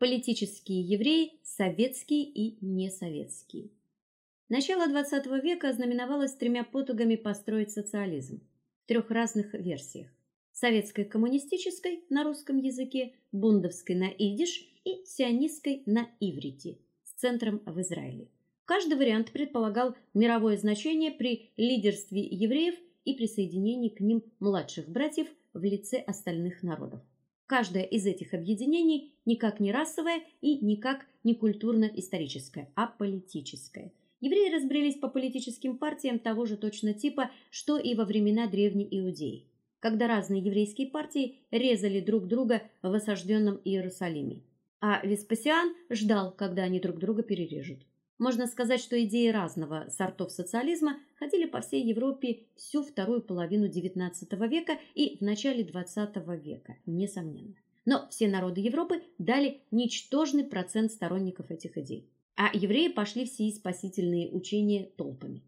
политические евреи, советские и несоветские. Начало XX века знаменовалось тремя потугами построить социализм в трех разных версиях: советской коммунистической на русском языке, бундовской на идиш и сионистской на иврите с центром в Израиле. Каждый вариант предполагал мировое значение при лидерстве евреев и присоединении к ним младших братьев в лице остальных народов. Каждое из этих объединений никак не расовое и никак не культурно-историческое, а политическое. Евреи разбрелись по политическим партиям того же точно типа, что и во времена древней Иудеи, когда разные еврейские партии резали друг друга в осажденном Иерусалиме. А Веспасиан ждал, когда они друг друга перережут. Можно сказать, что идеи разного сортов социализма ходили по всей Европе всю вторую половину XIX века и в начале XX века, несомненно. Но все народы Европы дали ничтожный процент сторонников этих идей, а евреи пошли в сии спасительные учения толпами.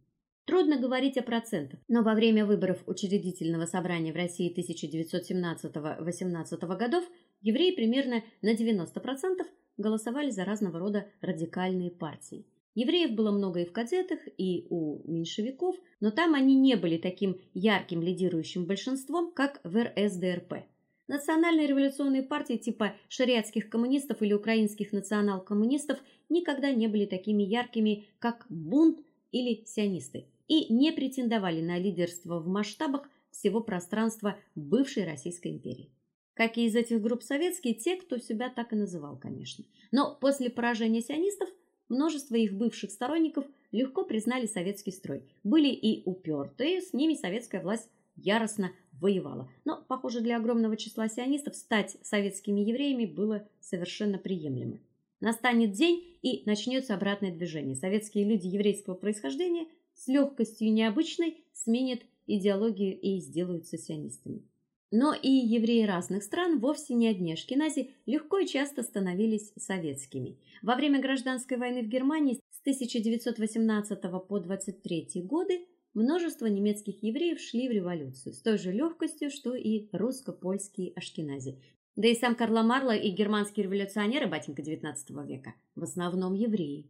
Трудно говорить о процентах, но во время выборов учредительного собрания в России 1917-18 годов евреи примерно на 90% голосовали за разного рода радикальные партии. Евреев было много и в кадетах, и у меньшевиков, но там они не были таким ярким лидирующим большинством, как в РСДРП. Национальные революционные партии типа шариатских коммунистов или украинских национал-коммунистов никогда не были такими яркими, как бунт или сионисты, и не претендовали на лидерство в масштабах всего пространства бывшей Российской империи. Как и из этих групп советские, те, кто себя так и называл, конечно. Но после поражения сионистов Множество их бывших сторонников легко признали советский строй. Были и упертые, с ними советская власть яростно воевала. Но, похоже, для огромного числа сионистов стать советскими евреями было совершенно приемлемо. Настанет день, и начнется обратное движение. Советские люди еврейского происхождения с легкостью необычной сменят идеологию и сделаются сионистами. Но и евреи разных стран, вовсе не одни ашкенази, легко и часто становились советскими. Во время гражданской войны в Германии с 1918 по 23 годы множество немецких евреев шли в революцию с той же легкостью, что и русско-польские ашкенази. Да и сам Карл Марло и германские революционеры батенька XIX века в основном евреи.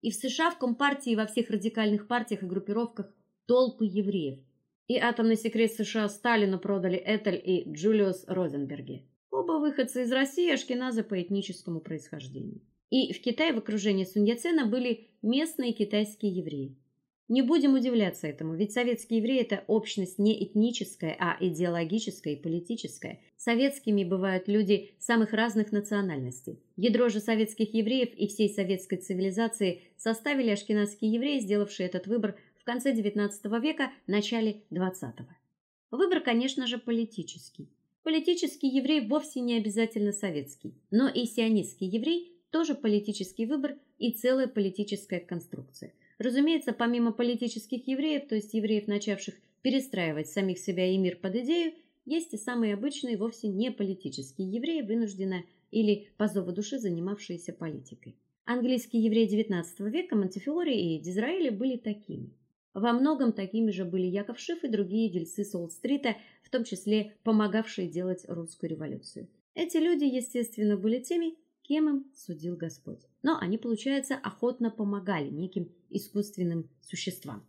И в США в компартии и во всех радикальных партиях и группировках толпы евреев – и атомный секрет США Сталину продали Этель и Джулиус Розенберги. Оба выходцы из России, ашкеназы по этническому происхождению. И в Китае в окружении Сунь Яцена были местные китайские евреи. Не будем удивляться этому, ведь советские евреи это общность не этническая, а идеологическая и политическая. Советскими бывают люди самых разных национальностей. Ядро же советских евреев и всей советской цивилизации составили ашкеназские евреи, сделавшие этот выбор в конце XIX века, начале XX. Выбор, конечно же, политический. Политический еврей вовсе не обязательно советский, но и сионистский еврей тоже политический выбор и целая политическая конструкция. Разумеется, помимо политических евреев, то есть евреев, начавших перестраивать самих себя и мир под идею, есть и самые обычные, вовсе не политические евреи, вынужденно или по зову души занимавшиеся политикой. Английские евреи XIX века Монтефиори и Дизраэли были такими. Во многом такими же были Яков Шиф и другие дельцы Солт-стрита, в том числе помогавшие делать русскую революцию. Эти люди, естественно, были теми, кем им судил Господь. Но они, получается, охотно помогали неким искусственным существам.